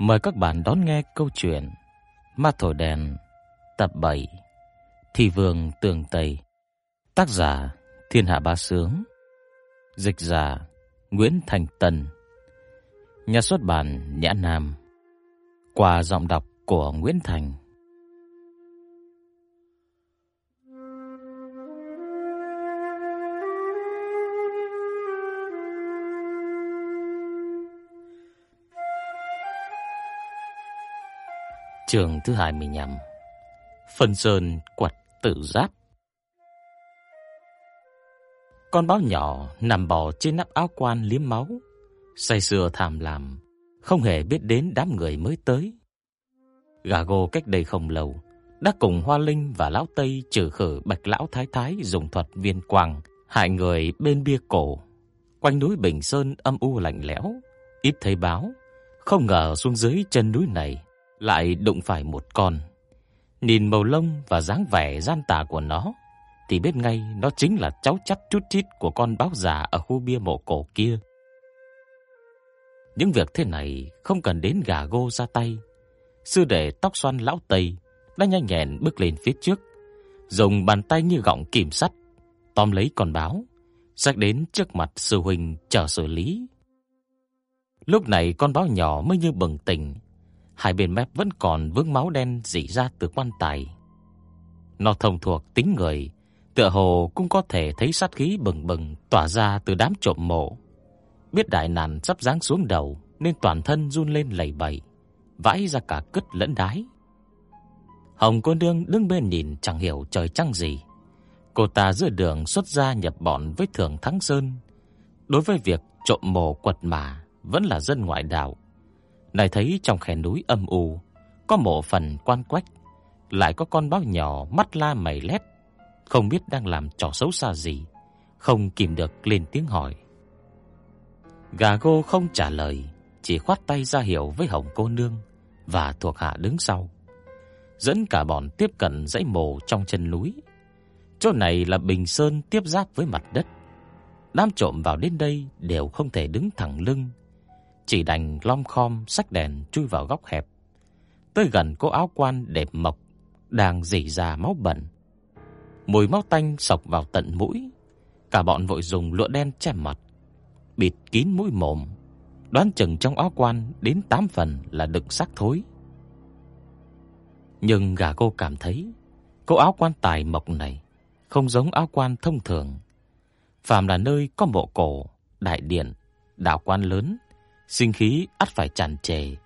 Mời các bạn đón nghe câu chuyện Ma Thổi Đèn, tập 7 Thị Vương Tường Tây. Tác giả, Thiên Hạ Ba Sướng. Dịch giả, Nguyễn Thành Tân. Nhà xuất bản, Nhã Nam. Qua giọng đọc của Nguyễn Thành. Trường thứ hai mươi nhằm Phân Sơn quật tự giáp. Con báo nhỏ nằm bò trên nắp áo quan liếm máu. Say sưa tham lam, Không hề biết đến đám người mới tới. Gà gô cách đây không lâu, Đã cùng Hoa Linh và Lão Tây trừ khử bạch lão thái thái dùng thuật viên quang, Hại người bên bia cổ. Quanh núi Bình Sơn âm u lạnh lẽo, Ít thấy báo, Không ngờ xuống dưới chân núi này lại đụng phải một con. Nhìn màu lông và dáng vẻ gian tà của nó, thì biết ngay nó chính là cháu chắt chút chít của con báo già ở khu bia mộ cổ kia. Những việc thế này không cần đến gà gô ra tay. Sư đệ tóc xoăn lão Tây đã nhanh nhẹn bước lên phía trước, dùng bàn tay như gọng kìm sắt tóm lấy con báo, xách đến trước mặt sư huynh chờ xử lý. Lúc này con báo nhỏ mới như bừng tỉnh, hai bên mép vẫn còn vướng máu đen rỉ ra từ quan tài. Nó thông thuộc tính người, tựa hồ cũng có thể thấy sát khí bừng bừng tỏa ra từ đám trộm mộ. Biết đại nạn sắp giáng xuống đầu nên toàn thân run lên lẩy bẩy, vãi ra cả cứt lẫn đái. Hồng cô nương đứng bên nhìn chẳng hiểu trời trăng gì. Cô ta giữa đường xuất gia nhập bọn với Thường Thắng Sơn. Đối với việc trộm mộ quật mà vẫn là dân ngoại đạo, này thấy trong khe núi âm u có một phần quan quách, lại có con báo nhỏ mắt la mày lét, không biết đang làm trò xấu xa gì, không kìm được lên tiếng hỏi. Gà gô không trả lời, chỉ khoát tay ra hiệu với Hồng cô nương và thuộc hạ đứng sau, dẫn cả bọn tiếp cận dãy mồ trong chân núi. Chỗ này là bình sơn tiếp giáp với mặt đất. Đám trộm vào đến đây đều không thể đứng thẳng lưng chỉ đành lom khom sách đèn chui vào góc hẹp. Tới gần cô áo quan đẹp mộc đang rỉ ra máu bẩn. Mùi máu tanh sộc vào tận mũi, cả bọn vội dùng lụa đen che mặt, bịt kín mũi mồm, đoán chừng trong áo quan đến 8 phần là đựng xác thối. Nhưng gà cô cảm thấy, cô áo quan tài mộc này không giống áo quan thông thường, phàm là nơi có mộ cổ, đại điện, đạo quan lớn sinh khí ắt phải tràn trề.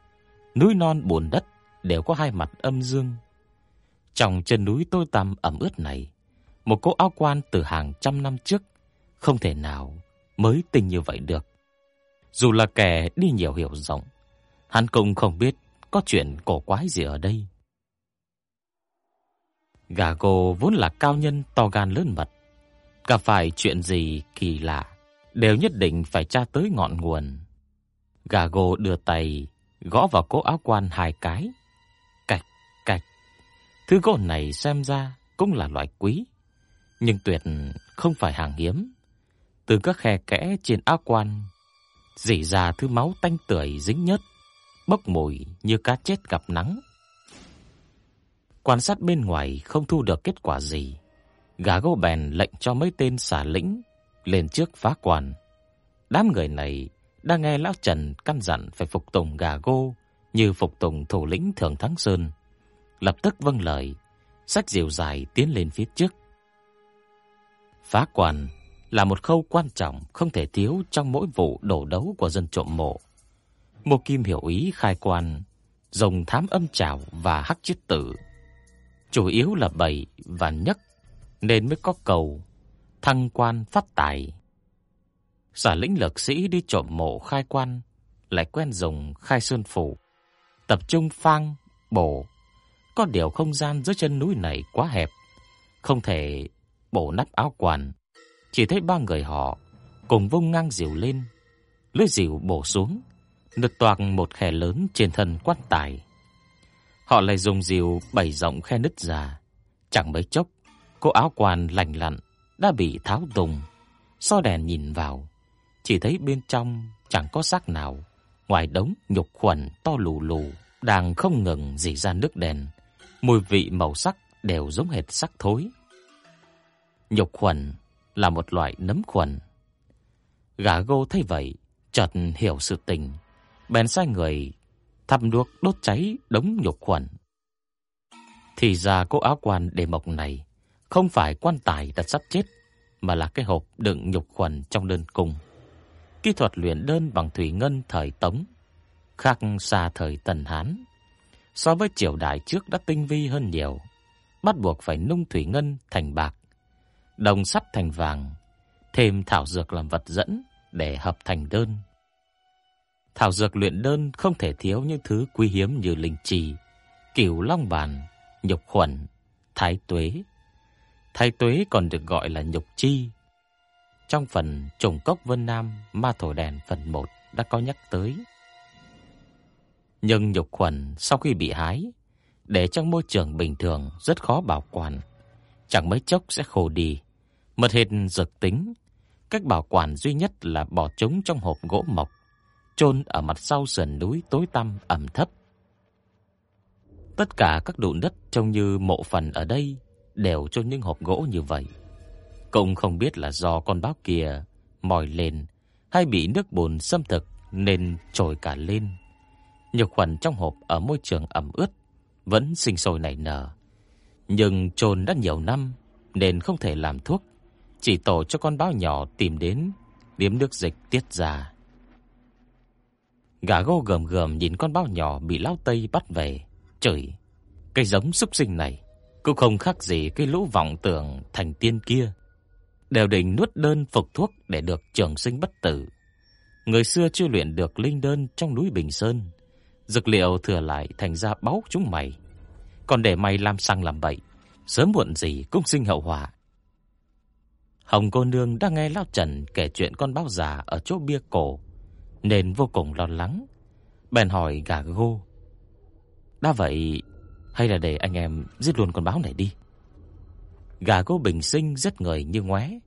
Núi non bùn đất đều có hai mặt âm dương. Trong chân núi tôi tăm ẩm ướt này, một cô áo quan từ hàng trăm năm trước không thể nào mới tình như vậy được. Dù là kẻ đi nhiều hiểu rộng, hắn cũng không biết có chuyện cổ quái gì ở đây. Gà cô vốn là cao nhân to gan lớn mật, gặp phải chuyện gì kỳ lạ đều nhất định phải tra tới ngọn nguồn. Gà gồ đưa tay gõ vào cố áo quan hai cái. Cạch, cạch. Thứ gỗ này xem ra cũng là loại quý, nhưng tuyệt không phải hàng hiếm. Từ các khe kẽ trên áo quan rỉ ra thứ máu tanh tưởi dính nhớt, bốc mùi như cá chết gặp nắng. Quan sát bên ngoài không thu được kết quả gì, gà gỗ bèn lệnh cho mấy tên xả lĩnh lên trước phá quan. Đám người này đang nghe lão Trần căn dặn phải phục tùng gà gô như phục tùng thủ lĩnh Thường Thắng Sơn, lập tức vâng lời, sách diều dài tiến lên phía trước. Phá quan là một khâu quan trọng không thể thiếu trong mỗi vụ đổ đấu của dân trộm mộ. Một Kim hiểu ý khai quan, dùng thám âm trảo và hắc chiết tử, chủ yếu là bảy và nhất nên mới có cầu thăng quan phát tài. Giả lĩnh lực sĩ đi trộm mộ khai quan, lại quen dùng khai sơn phủ, tập trung phang, bổ. Có điều không gian dưới chân núi này quá hẹp, không thể bổ nắp áo quan. Chỉ thấy ba người họ cùng vung ngang diều lên, lưỡi diều bổ xuống, nứt toạc một khe lớn trên thân quan tài. Họ lại dùng diều bảy rộng khe nứt ra, chẳng mấy chốc, cô áo quan lành lặn đã bị tháo tung. So đèn nhìn vào, chỉ thấy bên trong chẳng có xác nào ngoài đống nhục khuẩn to lù lù đang không ngừng rỉ ra nước đen, mùi vị màu sắc đều giống hệt xác thối. Nhục khuẩn là một loại nấm khuẩn. Gà gô thấy vậy, chợt hiểu sự tình, bèn sai người thắp đuốc đốt cháy đống nhục khuẩn. Thì ra cô áo quan để mộc này không phải quan tài đặt sắp chết, mà là cái hộp đựng nhục khuẩn trong đơn cung. Kỹ thuật luyện đơn bằng thủy ngân thời Tống, khác xa thời Tần Hán. So với triều đại trước đã tinh vi hơn nhiều, bắt buộc phải nung thủy ngân thành bạc, đồng sắt thành vàng, thêm thảo dược làm vật dẫn để hợp thành đơn. Thảo dược luyện đơn không thể thiếu những thứ quý hiếm như linh trì, cửu long bàn, nhục khuẩn, thái tuế. Thái tuế còn được gọi là nhục chi. Trong phần trùng cốc Vân Nam ma thổi đèn phần 1 đã có nhắc tới. Nhưng nhục khuẩn sau khi bị hái, để trong môi trường bình thường rất khó bảo quản, chẳng mấy chốc sẽ khô đi, mất hết dược tính. Cách bảo quản duy nhất là bỏ chúng trong hộp gỗ mộc, chôn ở mặt sau sườn núi tối tăm ẩm thấp. Tất cả các đụn đất trông như mộ phần ở đây đều chôn những hộp gỗ như vậy. Cũng không biết là do con báo kia mỏi lên hay bị nước bùn xâm thực nên trồi cả lên. Nhược khuẩn trong hộp ở môi trường ẩm ướt vẫn sinh sôi nảy nở. Nhưng trồn đã nhiều năm nên không thể làm thuốc, chỉ tổ cho con báo nhỏ tìm đến liếm nước dịch tiết ra. Gà gô gầm gầm nhìn con báo nhỏ bị lão Tây bắt về, chửi: "Cái giống súc sinh này cũng không khác gì cái lũ vọng tưởng thành tiên kia, đều định nuốt đơn phục thuốc để được trường sinh bất tử. Người xưa chưa luyện được linh đơn trong núi Bình Sơn, dược liệu thừa lại thành ra báu chúng mày. Còn để mày làm sang làm bậy, sớm muộn gì cũng sinh hậu họa. Hồng cô nương đang nghe lão Trần kể chuyện con báo già ở chỗ bia cổ, nên vô cùng lo lắng. Bèn hỏi gà gô: "Đã vậy, hay là để anh em giết luôn con báo này đi?" Gà gô bình sinh rất người như ngoé,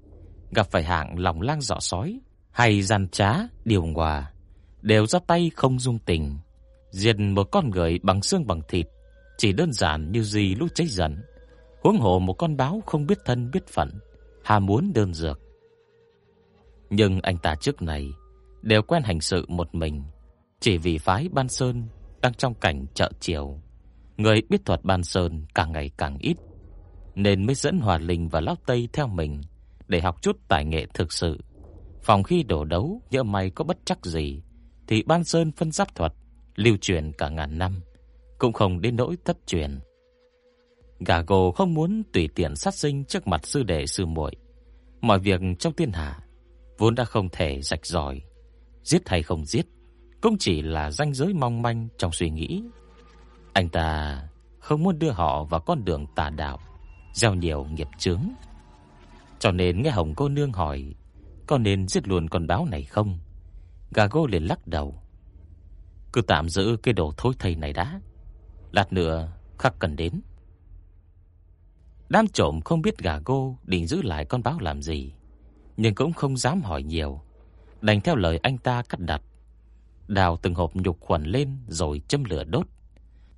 gặp phải hạng lòng lang dọ sói hay gian trá điều hòa, đều ra tay không dung tình. Diệt một con người bằng xương bằng thịt, chỉ đơn giản như gì lũ cháy giận. Huống hồ một con báo không biết thân biết phận, hà muốn đơn dược. Nhưng anh ta trước này đều quen hành sự một mình, chỉ vì phái Ban Sơn đang trong cảnh trợ chiều, người biết thuật Ban Sơn càng ngày càng ít, nên mới dẫn Hòa Linh và Lão Tây theo mình để học chút tài nghệ thực sự. Phòng khi đổ đấu, nhỡ may có bất chắc gì thì Ban Sơn phân giáp thuật lưu truyền cả ngàn năm, cũng không đến nỗi thất truyền. Gà gồ không muốn tùy tiện sát sinh trước mặt sư đệ sư muội. Mọi việc trong thiên hạ vốn đã không thể rạch ròi, giết hay không giết cũng chỉ là ranh giới mong manh trong suy nghĩ. Anh ta không muốn đưa họ vào con đường tà đạo, gieo nhiều nghiệp chướng. Cho nên nghe Hồng cô nương hỏi, có nên giết luôn con báo này không? Gà gô liền lắc đầu. Cứ tạm giữ cái đồ thối thầy này đã. Lát nữa khắc cần đến. Đám trộm không biết gà gô định giữ lại con báo làm gì, nhưng cũng không dám hỏi nhiều, đành theo lời anh ta cắt đặt. Đào từng hộp nhục khuẩn lên rồi châm lửa đốt.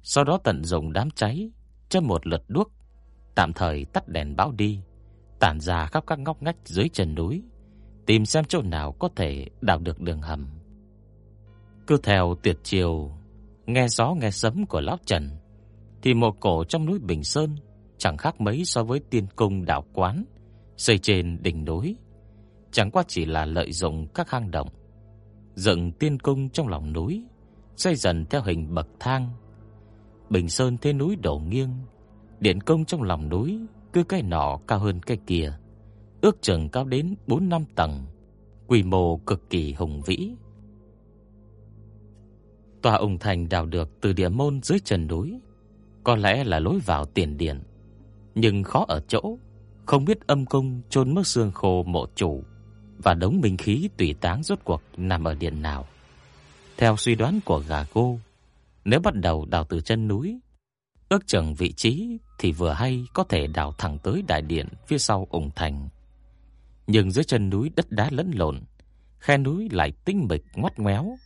Sau đó tận dụng đám cháy, châm một lượt đuốc, tạm thời tắt đèn báo đi, tản ra khắp các ngóc ngách dưới chân núi, tìm xem chỗ nào có thể đào được đường hầm. Cứ theo tuyệt chiều, nghe gió nghe sấm của lão Trần, thì một cổ trong núi Bình Sơn chẳng khác mấy so với tiên cung đạo quán xây trên đỉnh núi, chẳng qua chỉ là lợi dụng các hang động, dựng tiên cung trong lòng núi, xây dần theo hình bậc thang. Bình Sơn thế núi đổ nghiêng, điện công trong lòng núi cứ cái nọ cao hơn cái kia, ước chừng cao đến 4 năm tầng, quy mô cực kỳ hùng vĩ. Tòa ủng thành đào được từ địa môn dưới chân núi, có lẽ là lối vào tiền điện, nhưng khó ở chỗ không biết âm cung chôn mức xương khô mộ chủ và đống minh khí tùy táng rốt cuộc nằm ở điện nào. Theo suy đoán của gà cô, nếu bắt đầu đào từ chân núi, ước chừng vị trí thì vừa hay có thể đào thẳng tới đại điện phía sau ủng thành. Nhưng dưới chân núi đất đá lẫn lộn, khe núi lại tinh mịch ngoắt ngoéo,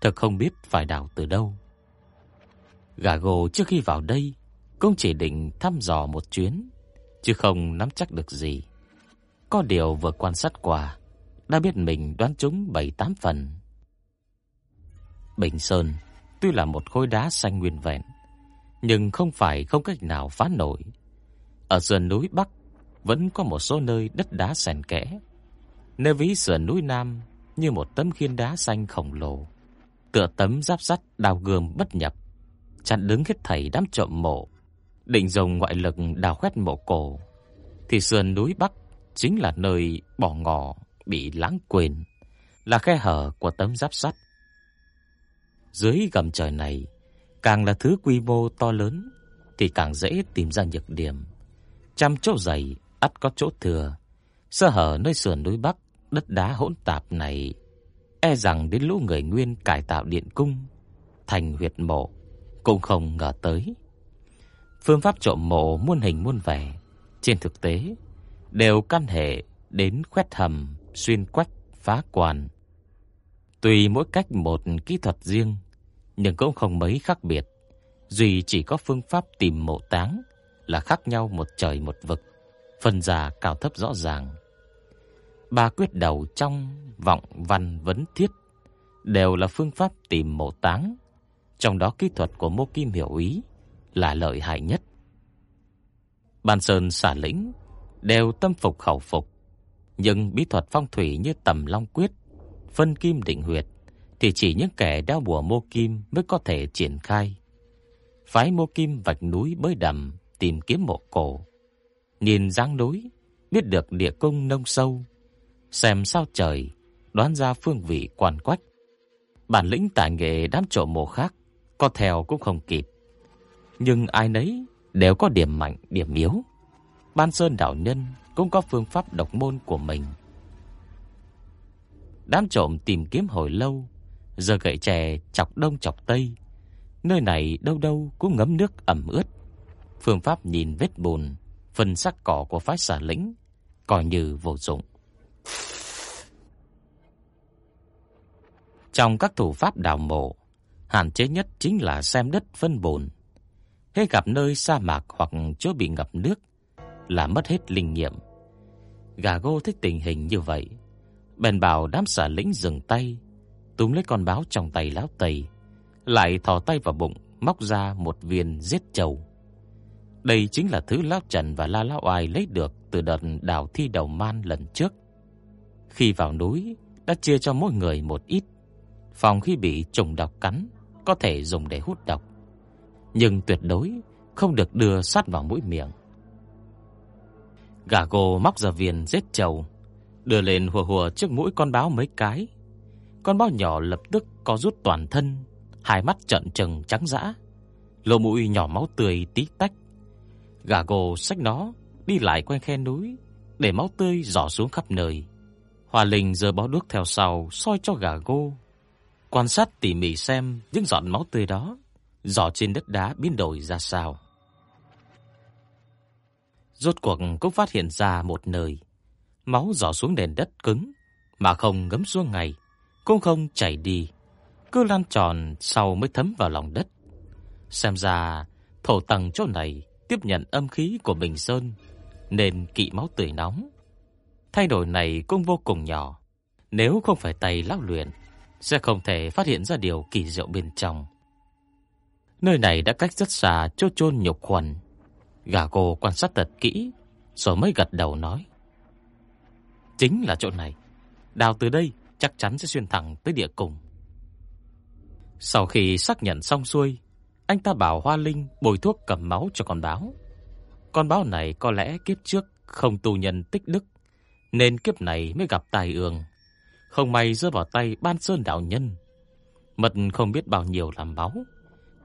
thật không biết phải đào từ đâu. Gà gồ trước khi vào đây cũng chỉ định thăm dò một chuyến, chứ không nắm chắc được gì. Có điều vừa quan sát qua, đã biết mình đoán trúng 7-8 phần. Bình Sơn tuy là một khối đá xanh nguyên vẹn, nhưng không phải không cách nào phá nổi. Ở sườn núi Bắc vẫn có một số nơi đất đá xèn kẽ. Nơi ví sườn núi Nam như một tấm khiên đá xanh khổng lồ, tựa tấm giáp sắt đào gươm bất nhập, chặn đứng hết thảy đám trộm mộ, định dùng ngoại lực đào khoét mộ cổ, thì sườn núi Bắc chính là nơi bỏ ngỏ bị lãng quên, là khe hở của tấm giáp sắt. Dưới gầm trời này, càng là thứ quy mô to lớn thì càng dễ tìm ra nhược điểm. Trăm chỗ dày, ắt có chỗ thừa. Sơ hở nơi sườn núi Bắc, đất đá hỗn tạp này, e rằng đến lũ người nguyên cải tạo điện cung thành huyệt mộ cũng không ngờ tới. Phương pháp trộm mộ muôn hình muôn vẻ, trên thực tế đều căn hệ đến khoét hầm, xuyên quách, phá quan. Tùy mỗi cách một kỹ thuật riêng, nhưng cũng không mấy khác biệt. Duy chỉ có phương pháp tìm mộ táng là khác nhau một trời một vực, phần già cao thấp rõ ràng. Ba quyết đầu trong vọng văn vấn thiết đều là phương pháp tìm mộ táng, trong đó kỹ thuật của Mộ Kim Hiểu Ý là lợi hại nhất. Ban Sơn xả lĩnh đều tâm phục khẩu phục, nhưng bí thuật phong thủy như tầm long quyết, phân kim định huyệt thì chỉ những kẻ đeo bùa mô kim mới có thể triển khai. Phái mô kim vạch núi bơi đầm tìm kiếm mộ cổ. Nhìn dáng núi, biết được địa cung nông sâu, xem sao trời, đoán ra phương vị quan quách. Bản lĩnh tài nghệ đám trộm mộ khác, có theo cũng không kịp. Nhưng ai nấy đều có điểm mạnh, điểm yếu. Ban Sơn đạo nhân cũng có phương pháp độc môn của mình. Đám trộm tìm kiếm hồi lâu, giờ gậy chè chọc đông chọc tây, nơi này đâu đâu cũng ngấm nước ẩm ướt. Phương pháp nhìn vết bùn, phần sắc cỏ của phái xà lĩnh coi như vô dụng. Trong các thủ pháp đào mộ, hạn chế nhất chính là xem đất phân bùn. Khi gặp nơi sa mạc hoặc chỗ bị ngập nước là mất hết linh nghiệm. Gà gô thích tình hình như vậy, bèn bảo đám xà lĩnh dừng tay, túm lấy con báo trong tay lão tây, lại thò tay vào bụng, móc ra một viên giết trầu. Đây chính là thứ lão Trần và La lão Oai lấy được từ đợt đào thi đầu man lần trước. Khi vào núi, đã chia cho mỗi người một ít, phòng khi bị trùng độc cắn có thể dùng để hút độc, nhưng tuyệt đối không được đưa sát vào mũi miệng. Gà gồ móc ra viên giết trầu, đưa lên hùa hùa trước mũi con báo mấy cái. Con báo nhỏ lập tức có rút toàn thân, hai mắt trợn trừng trắng dã, lỗ mũi nhỏ máu tươi tí tách. Gà gồ xách nó đi lại quanh khe núi, để máu tươi rỏ xuống khắp nơi. Hoa Linh giơ bó đuốc theo sau soi cho gà gô, quan sát tỉ mỉ xem những giọt máu tươi đó rỏ trên đất đá biến đổi ra sao. Rốt cuộc cũng phát hiện ra một nơi, máu rỏ xuống nền đất cứng mà không ngấm xuống ngày cũng không chảy đi, cứ lan tròn sau mới thấm vào lòng đất. Xem ra thổ tầng chỗ này tiếp nhận âm khí của Bình Sơn nên kỵ máu tươi nóng. Thay đổi này cũng vô cùng nhỏ, nếu không phải tay lão luyện sẽ không thể phát hiện ra điều kỳ diệu bên trong. Nơi này đã cách rất xa chỗ chôn nhục quần. Gà cô quan sát thật kỹ, rồi mới gật đầu nói: "Chính là chỗ này. Đào từ đây chắc chắn sẽ xuyên thẳng tới địa cùng. Sau khi xác nhận xong xuôi, anh ta bảo Hoa Linh bồi thuốc cầm máu cho con báo. Con báo này có lẽ kiếp trước không tu nhân tích đức, nên kiếp này mới gặp tai ương. Không may rơi vào tay Ban Sơn đạo nhân. Mật không biết bao nhiêu làm máu,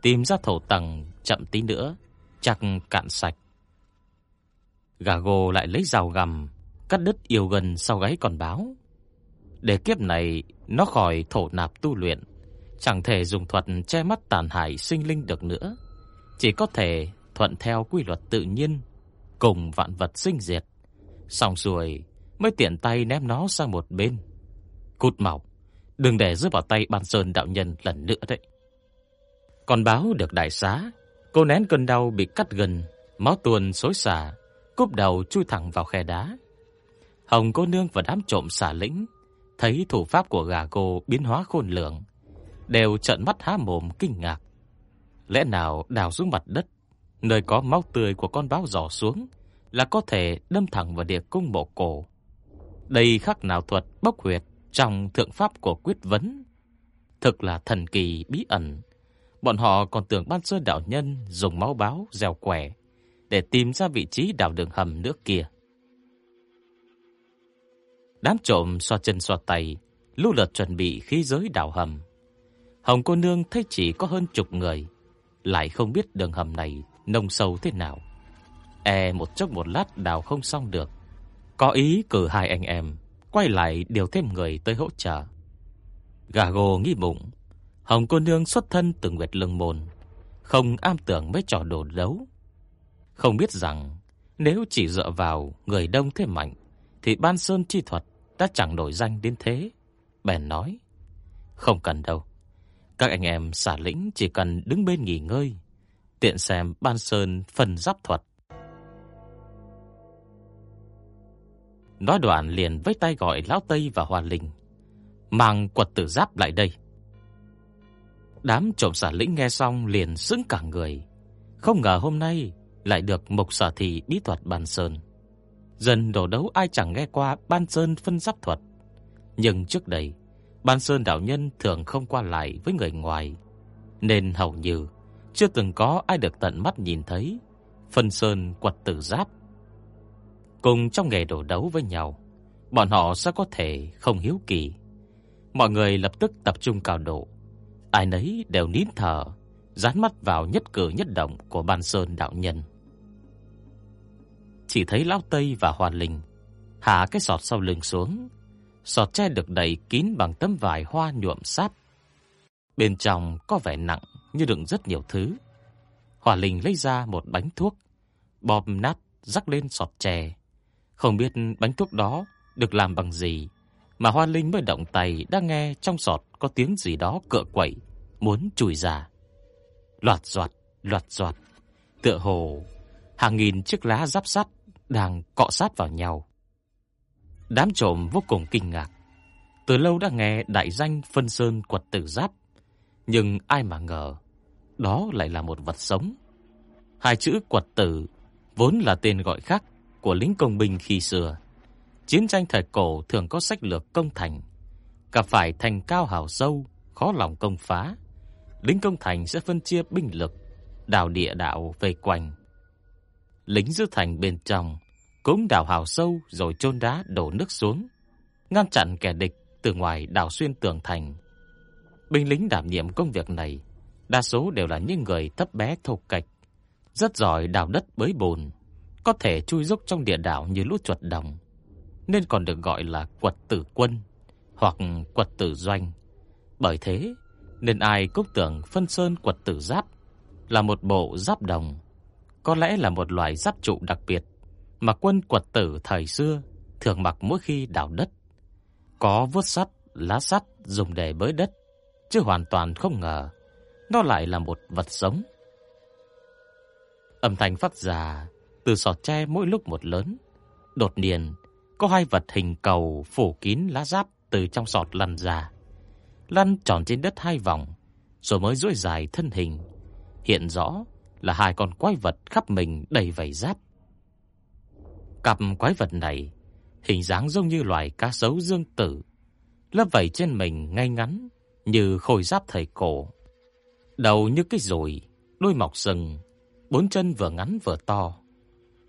tìm ra thổ tầng chậm tí nữa, chắc cạn sạch. Gà gồ lại lấy rào gầm, cắt đứt yêu gần sau gáy con báo. Để kiếp này nó khỏi thổ nạp tu luyện, chẳng thể dùng thuật che mắt tàn hại sinh linh được nữa, chỉ có thể thuận theo quy luật tự nhiên cùng vạn vật sinh diệt. Xong rồi mới tiện tay ném nó sang một bên. Cút mọc, Đừng để rơi vào tay Ban Sơn đạo nhân lần nữa đấy. Còn báo được đại xá, cô nén cơn đau bị cắt gần, máu tuôn xối xả, cúp đầu chui thẳng vào khe đá. Hồng cô nương và đám trộm xả lĩnh thấy thủ pháp của gà cô biến hóa khôn lường, đều trợn mắt há mồm kinh ngạc. Lẽ nào đào xuống mặt đất, nơi có máu tươi của con báo rò xuống, là có thể đâm thẳng vào địa cung mộ cổ. Đây khác nào thuật bốc huyệt trong thượng pháp của quyết vấn. Thực là thần kỳ bí ẩn. Bọn họ còn tưởng ban sơ đạo nhân dùng máu báo gieo quẻ để tìm ra vị trí đào đường hầm nước kia. Đám trộm xoa chân xoa tay, lưu lượt chuẩn bị khí giới đào hầm. Hồng cô nương thấy chỉ có hơn chục người, lại không biết đường hầm này nông sâu thế nào. E một chốc một lát đào không xong được. Có ý cử hai anh em quay lại điều thêm người tới hỗ trợ. Gà gồ nghĩ bụng, Hồng cô nương xuất thân từ Nguyệt Lương môn, không am tưởng mấy trò đồ đấu. Không biết rằng nếu chỉ dựa vào người đông thế mạnh thì Ban Sơn chi thuật đã chẳng nổi danh đến thế. Bèn nói, không cần đâu. Các anh em xả lĩnh chỉ cần đứng bên nghỉ ngơi, tiện xem Ban Sơn phần giáp thuật Nói đoạn liền với tay gọi Lão Tây và Hoa Linh Mang quật tử giáp lại đây Đám trộm xả lĩnh nghe xong liền sững cả người Không ngờ hôm nay lại được mộc sở thị bí thuật ban sơn Dần đổ đấu ai chẳng nghe qua ban sơn phân giáp thuật Nhưng trước đây Ban sơn đạo nhân thường không qua lại với người ngoài Nên hầu như Chưa từng có ai được tận mắt nhìn thấy Phân sơn quật tử giáp Cùng trong nghề đổ đấu với nhau, bọn họ sao có thể không hiếu kỳ. Mọi người lập tức tập trung cao độ. Ai nấy đều nín thở, dán mắt vào nhất cử nhất động của Ban Sơn đạo nhân. Chỉ thấy Lão Tây và Hoàn Linh hạ cái sọt sau lưng xuống. Sọt tre được đậy kín bằng tấm vải hoa nhuộm sáp. Bên trong có vẻ nặng như đựng rất nhiều thứ. Hòa Linh lấy ra một bánh thuốc, bóp nát rắc lên sọt tre, không biết bánh thuốc đó được làm bằng gì, mà Hoa Linh mới động tay đã nghe trong sọt có tiếng gì đó cựa quậy, muốn chui ra. Loạt giọt, loạt giọt, tựa hồ hàng nghìn chiếc lá giáp sắt đang cọ sát vào nhau. Đám trộm vô cùng kinh ngạc. Từ lâu đã nghe đại danh phân sơn quật tử giáp, nhưng ai mà ngờ, đó lại là một vật sống. Hai chữ quật tử vốn là tên gọi khác của lính công binh khi xưa. Chiến tranh thời cổ thường có sách lược công thành, gặp phải thành cao hào sâu, khó lòng công phá. Lính công thành sẽ phân chia binh lực, đào địa đạo về quanh. Lính giữ thành bên trong cũng đào hào sâu rồi chôn đá đổ nước xuống, ngăn chặn kẻ địch từ ngoài đào xuyên tường thành. Binh lính đảm nhiệm công việc này, đa số đều là những người thấp bé thô cạch rất giỏi đào đất bới bùn, có thể chui rúc trong địa đạo như lũ chuột đồng, nên còn được gọi là quật tử quân hoặc quật tử doanh. Bởi thế, nên ai cũng tưởng phân sơn quật tử giáp là một bộ giáp đồng, có lẽ là một loại giáp trụ đặc biệt mà quân quật tử thời xưa thường mặc mỗi khi đào đất. Có vuốt sắt, lá sắt dùng để bới đất, chứ hoàn toàn không ngờ nó lại là một vật sống. Âm thanh phát ra từ sọt tre mỗi lúc một lớn. Đột nhiên, có hai vật hình cầu phủ kín lá giáp từ trong sọt lăn ra. Lăn tròn trên đất hai vòng, rồi mới duỗi dài thân hình. Hiện rõ là hai con quái vật khắp mình đầy vảy giáp. Cặp quái vật này hình dáng giống như loài cá sấu dương tử, lớp vảy trên mình ngay ngắn như khôi giáp thời cổ. Đầu như cái rùi, đuôi mọc sừng, bốn chân vừa ngắn vừa to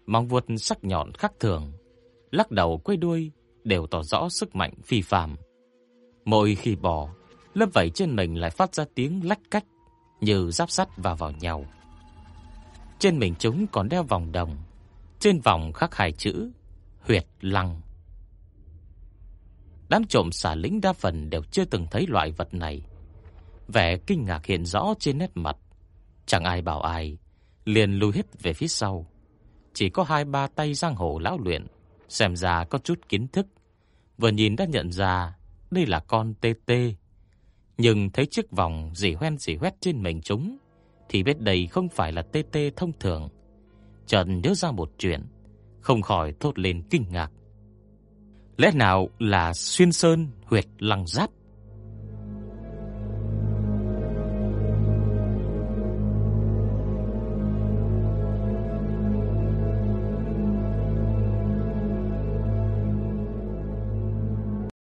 móng vuốt sắc nhọn khác thường, lắc đầu quay đuôi đều tỏ rõ sức mạnh phi phàm. Mỗi khi bò, lớp vảy trên mình lại phát ra tiếng lách cách như giáp sắt vào vào nhau. Trên mình chúng còn đeo vòng đồng, trên vòng khắc hai chữ Huyệt Lăng. Đám trộm xả lính đa phần đều chưa từng thấy loại vật này. Vẻ kinh ngạc hiện rõ trên nét mặt, chẳng ai bảo ai, liền lùi hết về phía sau chỉ có hai ba tay giang hồ lão luyện, xem ra có chút kiến thức, vừa nhìn đã nhận ra đây là con tê tê. Nhưng thấy chiếc vòng dỉ hoen dỉ hoét trên mình chúng thì biết đây không phải là tê tê thông thường. Trần nhớ ra một chuyện, không khỏi thốt lên kinh ngạc. Lẽ nào là xuyên sơn huyệt lăng giáp?